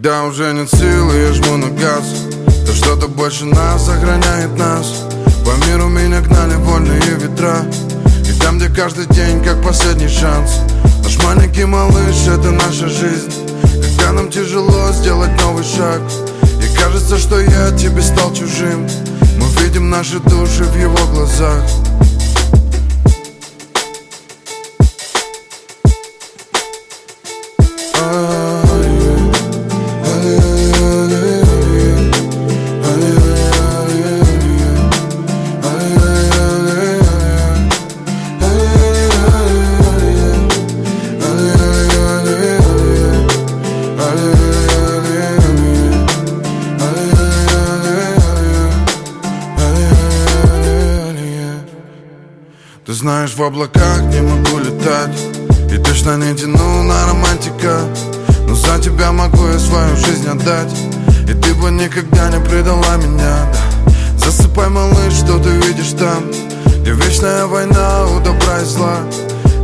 Когда уже нет силы, я жму на газ. Да что-то больше нас охраняет нас. По миру меня гнали вольные ветра. И там, где каждый день как последний шанс. Наш маленький малыш, это наша жизнь. Когда нам тяжело сделать новый шаг. И кажется, что я тебе стал чужим. Мы видим наши души в его глазах Ты знаешь, в облаках не могу летать И точно не тяну на романтика. Но за тебя могу я свою жизнь отдать. И ты бы никогда не предала меня да. Засыпай, малыш, что ты видишь там. Где вечная война у добра и зла.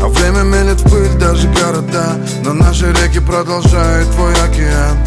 А время мелет в пыль даже города. Но наши реки продолжают твой океан